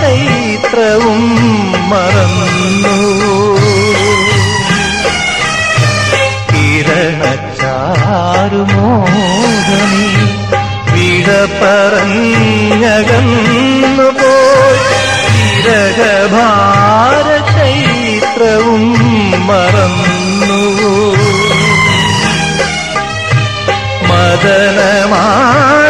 ചൈത്രവും മറന്നു. കിരണച്ചാരുമോദനി വിട പറഞ്ഞകന്നു പോയി. ചൈത്രവും മറന്നു. മദനമാനസങ്ങളെ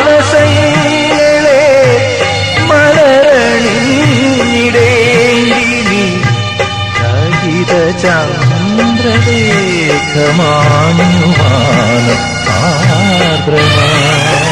ചന്ദ്രലേഖമാനുമാനം ആർദ്രമാ.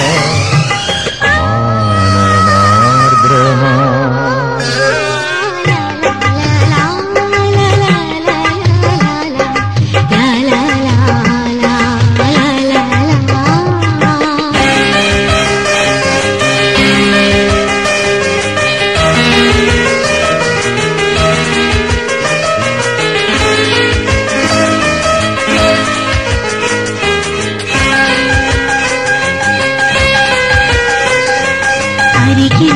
हरि की